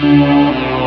Música